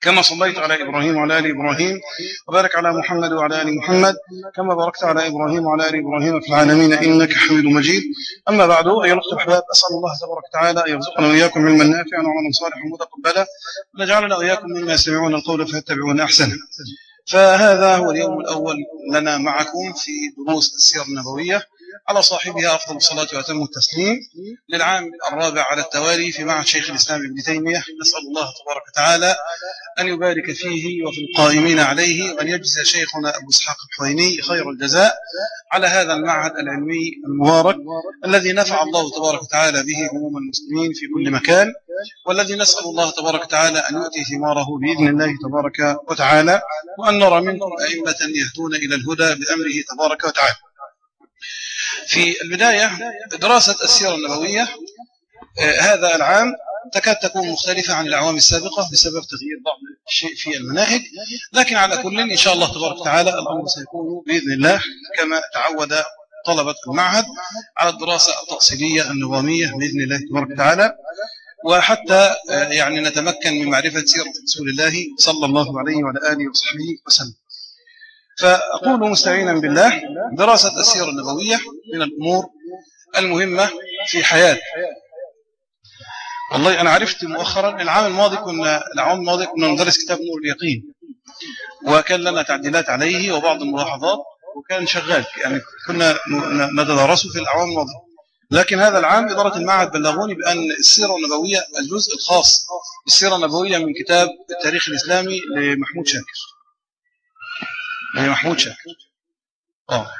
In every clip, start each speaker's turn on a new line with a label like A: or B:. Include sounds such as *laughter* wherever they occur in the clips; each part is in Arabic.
A: كما صليت على إبراهيم وعلى آل إبراهيم وبارك على محمد وعلى آل محمد كما باركت على إبراهيم وعلى آل إبراهيم في العالمين إنك حميد مجيد. أما بعد أيها الأخوة الأحباب أسأل الله تبارك وتعالى أن يرزقنا وإياكم علما نافعا وعملا صالحا متقبلا ونجعلنا وإياكم مما يستمعون القول فيتبعون أحسنه. فهذا هو اليوم الأول لنا معكم في دروس السيرة النبوية. على صاحبها أفضل الصلاة وأتم التسليم للعام الرابع على التوالي في معهد شيخ الإسلام ابن تيمية. نسأل الله تبارك وتعالى أن يبارك فيه وفي القائمين عليه وأن يجزي شيخنا أبو إسحاق الحويني خير الجزاء على هذا المعهد العلمي المبارك الذي نفع الله تبارك وتعالى به عموم المسلمين في كل مكان والذي نسأل الله تبارك وتعالى أن يؤتي ثماره بإذن الله تبارك وتعالى وأن نرى منكم أئمة يهدون إلى الهدى بأمره تبارك وتعالى. في البداية دراسة السيرة النبوية هذا العام تكاد تكون مختلفة عن الأعوام السابقة بسبب تغيير بعض الشيء في المناهج. لكن على كل إن شاء الله تبارك وتعالى الأمر سيكون بإذن الله كما تعود طلبة المعهد على الدراسة التأصيلية النظامية بإذن الله تبارك وتعالى. وحتى يعني نتمكن من معرفة سيرة رسول الله صلى الله عليه وعلى آله وصحبه وسلم. فأقول مستعينا بالله. دراسة السيرة النبوية من الأمور المهمة في حياة والله أنا عرفت مؤخرا العام الماضي كنا العام الماضي كنا ندرس كتاب نور اليقين. وكان لنا تعديلات عليه وبعض الملاحظات وكان شغال. يعني كنا نتدرسه في الأعوام الماضية لكن هذا العام إدارة المعهد بلغوني بأن السيرة النبوية الجزء الخاص بالسيرة النبوية من كتاب التاريخ الإسلامي لمحمود شاكر. لمحمود شاكر آه.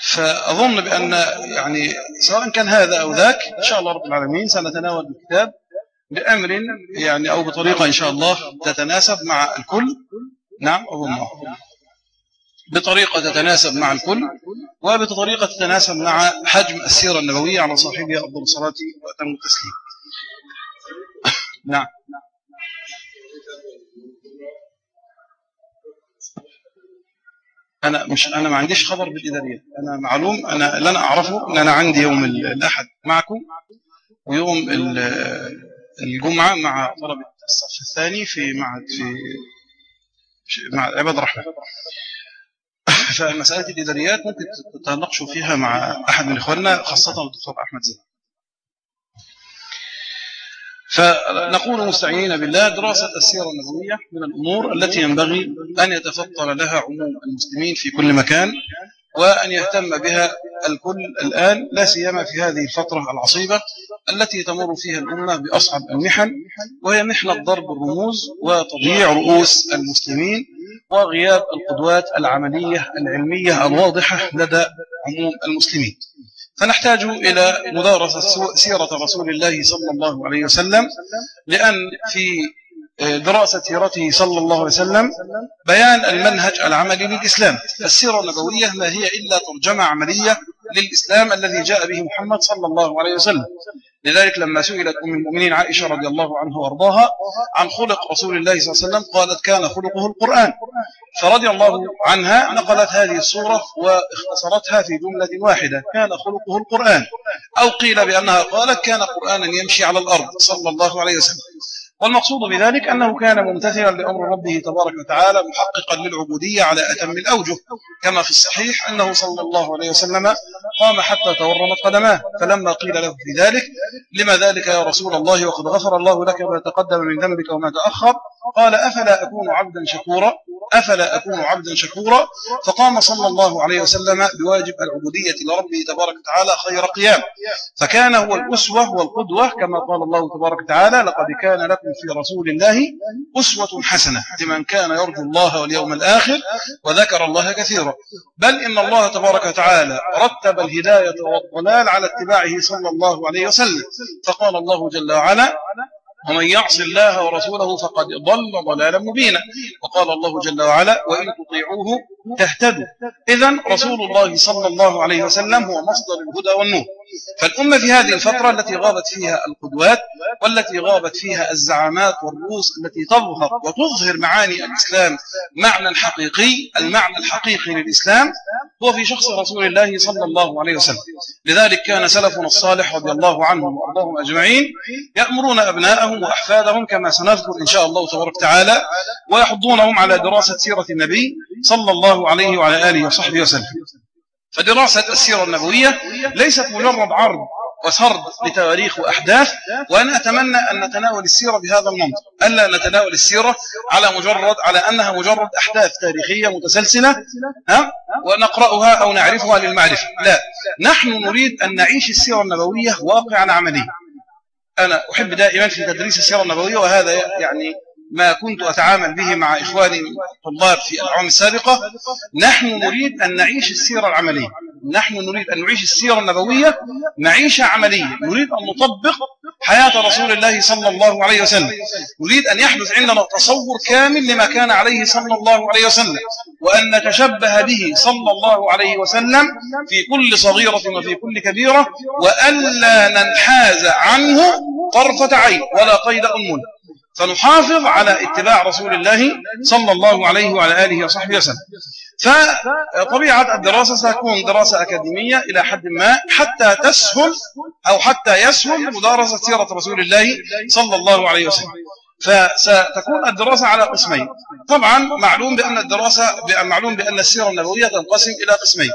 A: فأظن بأن يعني سواء كان هذا أو ذاك إن شاء الله رب العالمين سنتناول الكتاب بأمر يعني أو بطريقة إن شاء الله تتناسب مع الكل. نعم أظن. بطريقة تتناسب مع الكل وبطريقة تتناسب مع حجم السيرة النبوية على صاحبها أفضل الصلاة وأتم التسليم. *laughs* نعم. أنا مش أنا ما عنديش خبر بالإداريات أنا معلوم أنا اللي أنا أعرفه إن أنا عندي يوم الأحد معكم ويوم الجمعة مع طلبة الصف الثاني في معهد في مع عباد الرحمن. *laughs* فمسألة الإداريات ممكن تتناقشوا فيها مع أحد من إخواننا خاصة الدكتور أحمد زين. فنقول مستعينين بالله دراسة السيرة النبوية من الأمور التي ينبغي أن يتفطن لها عموم المسلمين في كل مكان وأن يهتم بها الكل الآن لا سيما في هذه الفترة العصيبة التي تمر فيها الأمة بأصعب المحن وهي محنة ضرب الرموز وتضييع رؤوس المسلمين وغياب القدوات العملية العلمية الواضحة لدى عموم المسلمين. فنحتاج إلى مدارسة سيرة رسول الله صلى الله عليه وسلم لأن في دراسة سيرته صلى الله عليه وسلم بيان المنهج العملي للإسلام. السيرة النبوية ما هي إلا ترجمة عملية للإسلام الذي جاء به محمد صلى الله عليه وسلم. لذلك لما سئلت أم المؤمنين عائشة رضي الله عنها وأرضاها عن خلق رسول الله صلى الله عليه وسلم قالت كان خلقه القرآن. فرضي الله عنها نقلت هذه الصورة واختصرتها في جملة واحدة كان خلقه القرآن. أو قيل بأنها قالت كان قرآنا يمشي على الأرض صلى الله عليه وسلم. والمقصود بذلك أنه كان ممتثلا لأمر ربه تبارك وتعالى محققا للعبودية على أتم الأوجه. كما في الصحيح أنه صلى الله عليه وسلم قام حتى تورمت قدماه فلما قيل له في ذلك لما ذلك يا رسول الله؟ وقد غفر الله لك ما تقدم من ذنبك وما تأخر؟ قال أفلا أكون عبدا شكورا أفلا أكون عبدا شكورا. فقام صلى الله عليه وسلم بواجب العبودية لربه تبارك وتعالى خير قيام. فكان هو الأسوة والقدوة كما قال الله تبارك وتعالى لقد كان لكم في رسول الله أسوة حسنة لمن كان يرجو الله واليوم الآخر وذكر الله كثيرا. بل إن الله تبارك وتعالى رتب الهداية والضلال على اتباعه صلى الله عليه وسلم. فقال الله جل وعلا ومن يعص الله ورسوله فقد ضل ضلالا مبينا. وقال الله جل وعلا وإن تطيعوه تهتدوا. إذا رسول الله صلى الله عليه وسلم هو مصدر الهدى والنور. فالأمة في هذه الفترة التي غابت فيها القدوات والتي غابت فيها الزعامات والرؤوس التي تظهر وتظهر معاني الإسلام معنى حقيقي المعنى الحقيقي للإسلام هو في شخص رسول الله صلى الله عليه وسلم. لذلك كان سلفنا الصالح رضي الله عنهم وأرضاهم أجمعين يأمرون أبناءهم وأحفادهم كما سنذكر إن شاء الله تبارك وتعالى ويحضونهم على دراسة سيرة النبي صلى الله عليه وعلى آله وصحبه وسلم. فدراسة السيرة النبوية ليست مجرد عرض وسرد لتواريخ وأحداث وأنا أتمنى أن نتناول السيرة بهذا المنطق. ألا نتناول السيرة على مجرد على أنها مجرد أحداث تاريخية متسلسلة ها؟ ونقرأها أو نعرفها للمعرفة. لا. نحن نريد أن نعيش السيرة النبوية واقعا عمليا. أنا أحب دائما في تدريس السيرة النبوية وهذا يعني ما كنت أتعامل به مع إخواني الطلاب في الأعوام السابقة نحن نريد أن نعيش السيرة العملية. نحن نريد أن نعيش السيرة النبوية معيشة عملية. نريد أن نطبق حياة رسول الله صلى الله عليه وسلم. نريد أن يحدث عندنا تصور كامل لما كان عليه صلى الله عليه وسلم وأن نتشبه به صلى الله عليه وسلم في كل صغيرة وفي كل كبيرة وألا ننحاز عنه طرفة عين ولا قيد أمنا فنحافظ على اتباع رسول الله صلى الله عليه وعلى آله وصحبه وسلم. فطبيعة الدراسة ستكون دراسة أكاديمية إلى حد ما حتى تسهل أو حتى يسهل مدارسة سيرة رسول الله صلى الله عليه وسلم. فستكون الدراسة على قسمين. طبعا معلوم بأن الدراسة معلوم بأن السيرة النبوية تنقسم إلى قسمين.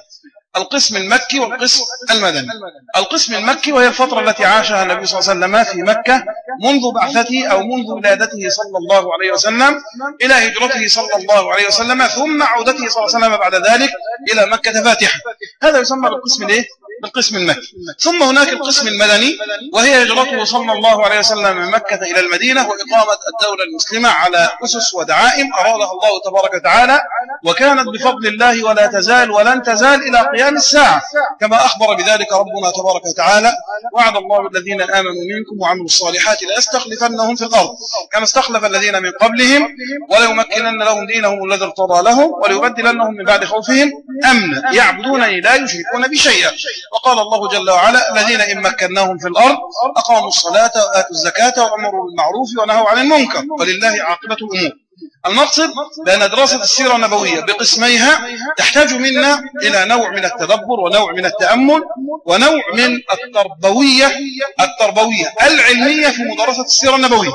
A: القسم المكي والقسم المدني. القسم المكي وهي الفترة التي عاشها النبي صلى الله عليه وسلم في مكة منذ بعثته أو منذ ولادته صلى الله عليه وسلم إلى هجرته صلى الله عليه وسلم ثم عودته صلى الله عليه وسلم بعد ذلك إلى مكة فاتحة. هذا يسمى بالقسم الايه القسم المكي ثم هناك القسم المدني وهي هجرته صلى الله عليه وسلم من مكة إلى المدينة وإقامة الدولة المسلمة على أسس ودعائم. أرادها الله تبارك وتعالى وكانت بفضل الله ولا تزال ولن تزال إلى قيام الساعة. كما أخبر بذلك ربنا تبارك وتعالى وعد الله الذين آمنوا منكم وعملوا الصالحات لأستخلفنهم في الأرض. كما استخلف الذين من قبلهم وليمكنن لهم دينهم الذي ارتضى لهم وليبدلنهم من بعد خوفهم. أمنا يعبدونني لا يشركون بشيئا وقال الله جل وعلا الذين إن مكناهم في الأرض أقاموا الصلاة وآتوا الزكاة وأمروا بالمعروف ونهوا عن المنكر ولله عاقبة الأمور. المقصد بأن دراسة السيرة النبوية بقسميها تحتاج منا إلى نوع من التدبر ونوع من التأمل ونوع من التربوية التربوية العلمية في مدرسة السيرة النبوية.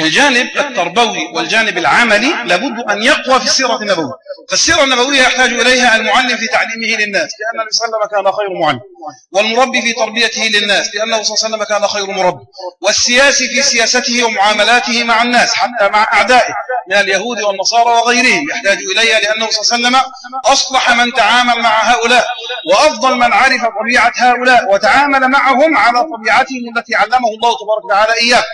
A: الجانب التربوي والجانب العملي لابد أن يقوى في السيرة النبوية. فالسيرة النبوية يحتاج إليها المعلم في تعليمه للناس. لأن النبي صلى الله عليه وسلم كان خير معلم. والمربي في تربيته للناس لأنه صلى الله عليه وسلم كان خير مربي والسياسي في سياسته ومعاملاته مع الناس حتى مع أعدائه من اليهود والنصارى وغيرهم يحتاج إليها لأنه صلى الله عليه وسلم أصلح من تعامل مع هؤلاء وأفضل من عرف طبيعة هؤلاء وتعامل معهم على طبيعتهم التي علمه الله تبارك وتعالى إياه.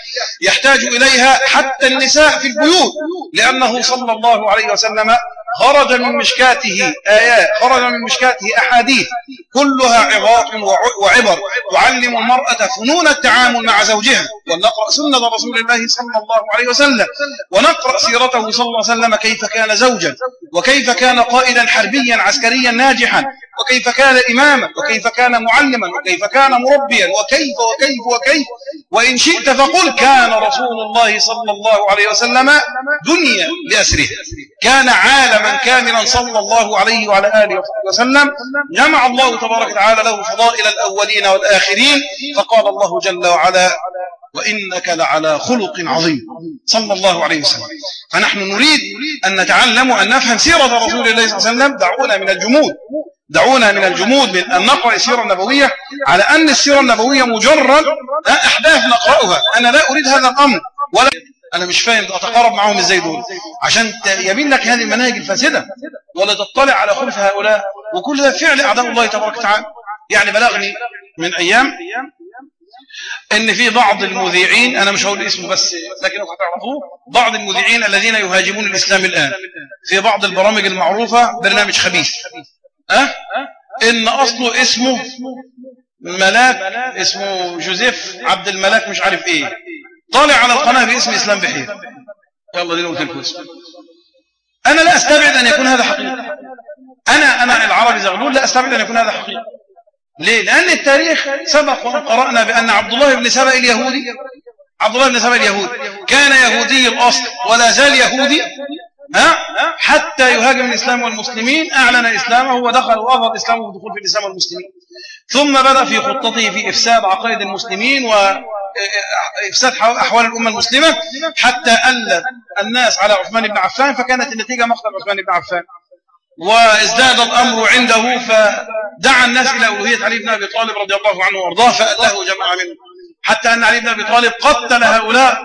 A: يحتاج إليها حتى النساء في البيوت لأنه صلى الله عليه وسلم خرج من مشكاته آيات خرج من مشكاته أحاديث كلها عظات وعبر. تعلم المرأة فنون التعامل مع زوجها. ونقرأ سنة رسول الله صلى الله عليه وسلم. ونقرأ سيرته صلى الله عليه وسلم كيف كان زوجا وكيف كان قائدا حربيا عسكريا ناجحا وكيف كان إماما وكيف كان معلما وكيف كان مربيا وكيف وكيف وكيف. وإن شئت فقل كان رسول الله صلى الله عليه وسلم دنيا لأسره. كان عالما كاملا صلى الله عليه وعلى آله وسلم. جمع الله تبارك وتعالى له فضائل الأولين والآخرين. فقال الله جل وعلا وإنك لعلى خلق عظيم. صلى الله عليه وسلم. فنحن نريد أن نتعلم وأن نفهم سيرة رسول الله صلى الله عليه وسلم. دعونا من الجمود. دعونا من الجمود من أن نقرأ السيرة النبوية على أن السيرة النبوية مجرد أحداث نقرأها. أنا لا أريد هذا الأمر. ولا أنا مش فاهم أتقارب معهم إزاي دول؟ عشان يبين لك هذه المناهج الفاسدة. ولا تطلع على خلف هؤلاء. وكل ده فعل أعداء الله تبارك وتعالى. يعني بلغني من أيام إن في بعض المذيعين أنا مش هقول اسمه بس لكن هتعرفوه بعض المذيعين الذين يهاجمون الإسلام الآن. في بعض البرامج المعروفة برنامج خبيث. أه؟ إن أصله اسمه ملاك اسمه جوزيف عبد الملاك مش عارف إيه. طالع على القناة باسم إسلام بحير. يلا دي قلت لكم أنا لا أستبعد أن يكون هذا حقيقة. أنا أنا العربي زغلول لا أستبعد أن يكون هذا حقيقة. ليه؟ لأن التاريخ سبق وقرأنا بأن عبد الله بن سبأ اليهودي عبد الله بن سبأ اليهودي كان يهودي الأصل ولا زال يهودي ها؟ حتى يهاجم الإسلام والمسلمين أعلن إسلامه ودخل وأظهر إسلامه بدخول في الإسلام والمسلمين. ثم بدأ في خطته في إفساد عقائد المسلمين وإفساد أحوال الأمة المسلمة حتى ألت الناس على عثمان بن عفان فكانت النتيجة مقتل عثمان بن عفان. وازداد الأمر عنده فدعا الناس إلى ألوهية علي بن أبي طالب رضي الله عنه وأرضاه فأله جماعة منهم. حتى أن علي بن أبي طالب قتل هؤلاء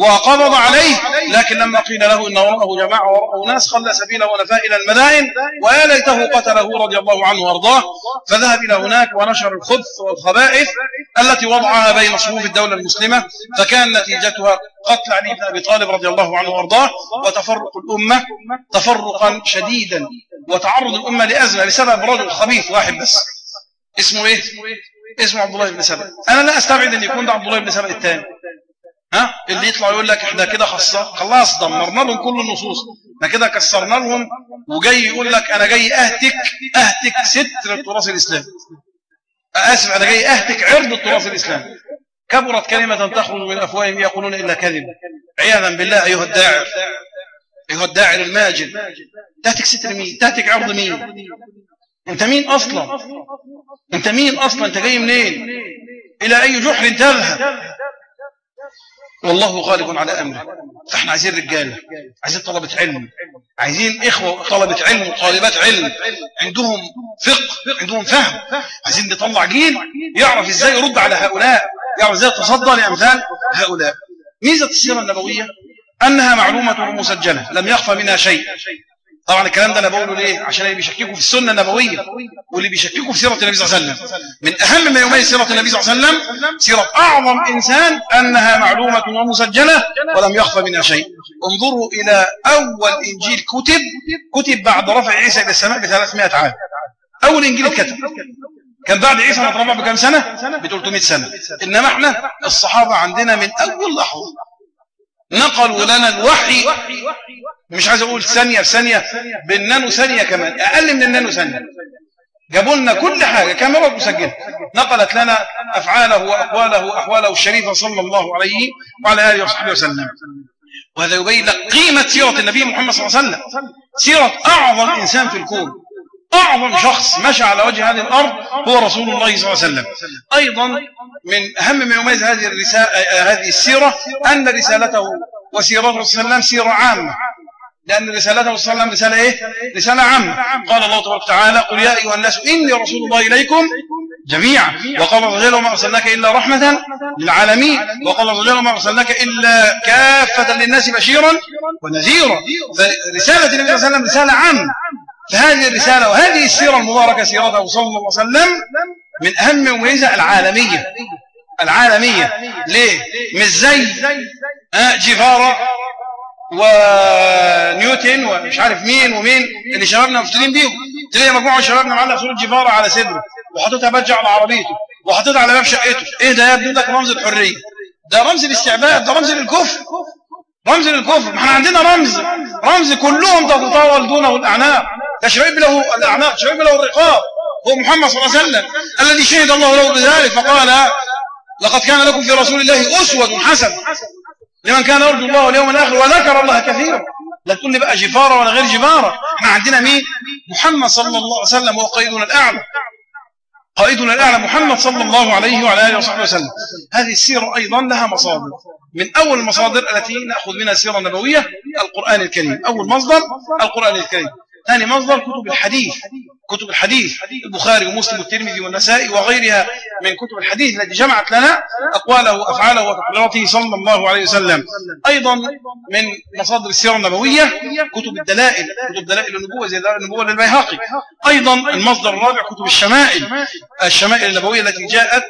A: وقبض عليه لكن لما قيل له إن وراءه جماعة وراءه ناس خلى سبيله ونفى إلى المدائن ويا ليته قتله رضي الله عنه وأرضاه فذهب إلى هناك ونشر الخبث والخبائث التي وضعها بين صفوف الدولة المسلمة فكان نتيجتها قتل علي بن أبي طالب رضي الله عنه وأرضاه وتفرق الأمة تفرقا شديدا وتعرض الأمة لأزمة بسبب رجل خبيث واحد بس. اسمه إيه؟ اسمه عبد الله بن سبأ. أنا لا أستبعد أن يكون ده عبد الله بن سبأ الثاني. ها؟ اللي يطلع يقول لك إحنا كده خلاص دمرنا لهم كل النصوص. إحنا كده كسرنا لهم وجاي يقول لك أنا جاي أهتك أهتك ستر التراث الإسلامي. أسف أنا جاي أهتك عرض التراث الإسلامي. كبرت كلمة تخرج من أفواههم يقولون إلا كذب عياذا بالله أيها الداعر. أيها الداعر الماجد. تهتك ستر مين؟ تهتك عرض مين؟ أنت مين أصلا؟ أنت مين أصلا؟ أنت جاي منين؟ إلى أي جحر تذهب؟ والله غالب على أمره. فإحنا عايزين رجالة عايزين طلبة علم عايزين إخوة طلبة علم وطالبات علم. عندهم فقه عندهم فهم. عايزين نطلع جيل يعرف إزاي يرد على هؤلاء يعرف إزاي يتصدى لأمثال هؤلاء. ميزة السيرة النبوية أنها معلومة مسجلة لم يخفى منها شيء. طبعا الكلام ده أنا بقوله ليه؟ عشان اللي بيشككوا في السنة النبوية واللي بيشككوا في سيره النبي صلى الله عليه وسلم. من أهم ما يميز سيره النبي صلى الله عليه وسلم سيره أعظم إنسان أنها معلومة ومسجلة ولم يخفى منها شيء. انظروا إلى أول إنجيل كتب كتب بعد رفع عيسى إلى السماء ب 300 عام. أول إنجيل اتكتب. كان بعد عيسى ما اترفع بكام سنة؟ ب 300 سنة. إنما إحنا الصحابة عندنا من أول لحظه نقلوا لنا الوحي مش عايز أقول ثانية في ثانية. بالنانو ثانية كمان. أقل من النانو ثانية. جابوا لنا كل حاجة. كاميرا مسجله نقلت لنا أفعاله وأقواله وأحواله الشريفة صلى الله عليه وعلى آله وصحبه وسلم. وهذا يبين لك قيمة سيرة النبي محمد صلى الله عليه وسلم. سيرة أعظم إنسان في الكون. أعظم شخص مشى على وجه هذه الأرض هو رسول الله صلى الله عليه وسلم. أيضا من أهم ما يميز هذه الرسالة هذه السيرة أن رسالته وسيرته صلى الله عليه وسلم سيرة عامة. لأن رسالته صلى الله عليه وسلم رسالة إيه؟ رسالة عامة. قال الله تبارك وتعالى قل يا أيها الناس إني رسول الله إليكم جميعا. وقال الله جل وما أرسلناك إلا رحمة للعالمين. وقال الله جل وما أرسلناك إلا كافة للناس بشيرا ونذيرا. فرسالة النبي صلى الله عليه وسلم رسالة عامة. فهذه الرسالة وهذه السيرة المباركة سيرته صلى الله عليه وسلم من أهم مميزة العالمية. العالمية. ليه؟ مش زي آه جيفارا ونيوتن ومش عارف مين ومين اللي شبابنا مفتدين بيهم. تلاقي مجموعة شبابنا معلق صورة جيفارا على صدره وحاططها بجة على عربيته وحاططها على باب شقته. إيه ده يا ابني؟ ده رمز الحرية. ده رمز الاستعباد ده رمز للكفر. رمز للكفر. ما إحنا عندنا رمز. رمز كلهم تتطاول دونه الاعناق تشعب له الأعناق تشعب له الرقاب. هو محمد صلى الله عليه وسلم الذي شهد الله له بذلك فقال لقد كان لكم في رسول الله أسوة حسنة. لمن كان يرجو الله واليوم الآخر وذكر الله كثيرا. لا تقول لي بقى جفارة ولا غير جفارة إحنا عندنا مين؟ محمد صلى الله عليه وسلم هو قائدنا الأعلى. قائدنا الأعلى محمد صلى الله عليه وعلى آله وصحبه وسلم. هذه السيرة أيضا لها مصادر. من أول المصادر التي نأخذ منها السيرة النبوية القرآن الكريم. أول مصدر القرآن الكريم. ثاني مصدر كتب الحديث كتب الحديث البخاري ومسلم والترمذي والنسائي وغيرها من كتب الحديث التي جمعت لنا أقواله وأفعاله وتقريراته صلى الله عليه وسلم. أيضا من مصادر السيرة النبوية كتب الدلائل كتب دلائل النبوة زي دلائل النبوة للبيهقي. أيضا المصدر الرابع كتب الشمائل الشمائل النبوية التي جاءت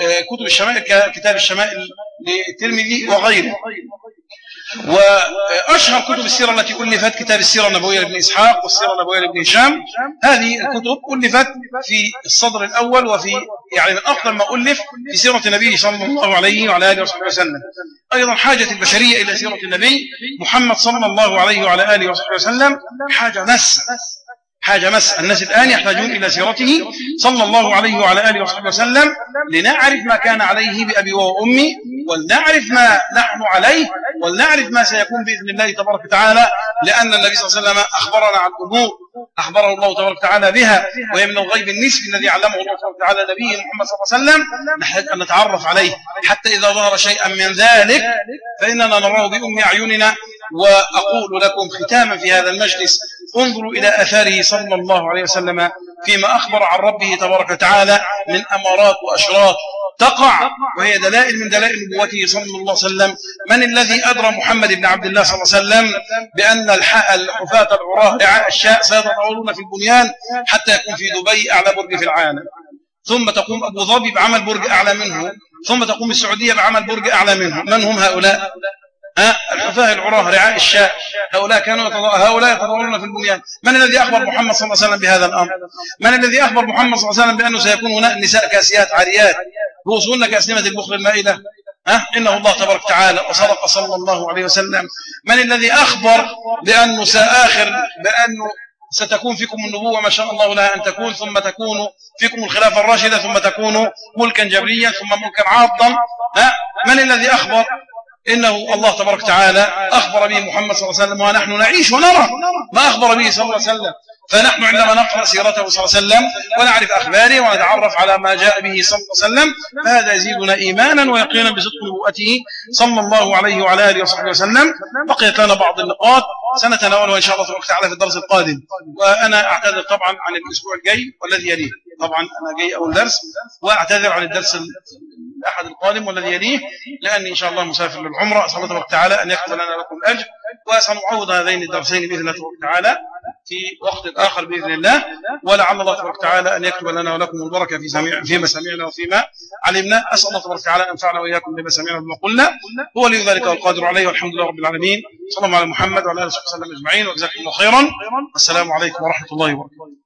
A: آه، كتب الشمائل ككتاب الشمائل للترمذي وغيره. وأشهر كتب السيرة التي ألفت كتاب السيرة النبوية لابن إسحاق والسيرة النبوية لابن هشام. هذه الكتب ألفت في الصدر الأول وفي يعني من أفضل ما ألف في سيرة النبي صلى الله عليه وعلى آله وصحبه وسلم. أيضا حاجة البشرية إلى سيرة النبي محمد صلى الله عليه وعلى آله وصحبه وسلم حاجة مس حاجة مس الناس الآن يحتاجون إلى سيرته صلى الله عليه وعلى آله وصحبه وسلم لنعرف ما كان عليه بأبي وأمي ولنعرف ما نحن عليه ولنعرف ما سيكون بإذن الله تبارك وتعالى لأن النبي صلى الله عليه وسلم أخبرنا عن أمور أخبره الله تبارك وتعالى بها وهي من الغيب النسبي الذي علمه الله تبارك وتعالى نبيه محمد صلى الله عليه وسلم. نحتاج أن نتعرف عليه. حتى إذا ظهر شيئا من ذلك فإننا نراه بأم أعيننا وأقول لكم ختاما في هذا المجلس انظروا إلى أثاره صلى الله عليه وسلم فيما أخبر عن ربه تبارك وتعالى من أمارات وأشراط تقع وهي دلائل من دلائل نبوته صلى الله عليه وسلم. من الذي أدرى محمد بن عبد الله صلى الله عليه وسلم؟ بأن الحفاة العراة رعاء الشاء سيتطاولون في البنيان حتى يكون في دبي أعلى برج في العالم. ثم تقوم أبو ظبي بعمل برج أعلى منه ثم تقوم السعودية بعمل برج أعلى منه. من هم هؤلاء؟ الحفاه العراة رعاء الشاء. هؤلاء كانوا هؤلاء يتضررون في البنيان. من الذي أخبر محمد صلى الله عليه وسلم بهذا الأمر؟ من الذي أخبر محمد صلى الله عليه وسلم بأنه سيكون هناك نساء كاسيات عاريات؟ رؤوسهن كأسنمة البخل المائدة ها؟ إنه الله تبارك وتعالى وصدق صلى الله عليه وسلم. من الذي أخبر بأنه سآخر بأنه ستكون فيكم النبوة ما شاء الله لها أن تكون ثم تكون فيكم الخلافة الراشدة ثم تكون ملكا جبريا ثم ملكا عاضا. من الذي أخبر؟ إنه الله تبارك وتعالى أخبر به محمد صلى الله عليه وسلم ونحن نعيش ونرى. ما أخبر به صلى الله عليه وسلم. فنحن عندما نقرأ سيرته صلى الله عليه وسلم ونعرف أخباره ونتعرف على ما جاء به صلى الله عليه وسلم فهذا يزيدنا إيمانا ويقينا بصدق نبوءته صلى الله عليه وعلى آله وصحبه وسلم. بقيت لنا بعض النقاط. سنتناولها إن شاء الله تبارك وتعالى في الدرس القادم. وأنا أعتذر طبعا عن الأسبوع الجاي والذي يليه. طبعا أنا جاي أول درس. وأعتذر عن الدرس الأحد القادم والذي يليه لأني إن شاء الله مسافر للعمرة. أسأل الله تعالى أن يكتب لنا لكم الأجر وسنعوض هذين الدرسين بإذن الله تعالى في وقت آخر بإذن الله. ولعل الله تبارك وتعالى أن يكتب لنا ولكم البركة في سميع فيما سمعنا وفيما علمنا. أسأل الله تبارك وتعالى أن ينفعنا وإياكم بما سمعنا وبما قلنا. هو لي ذلك والقادر عليه والحمد لله رب العالمين. صلى الله على محمد وعلى آله وصحبه وسلم أجمعين وجزاكم الله خيرا. السلام عليكم ورحمة الله وبركاته.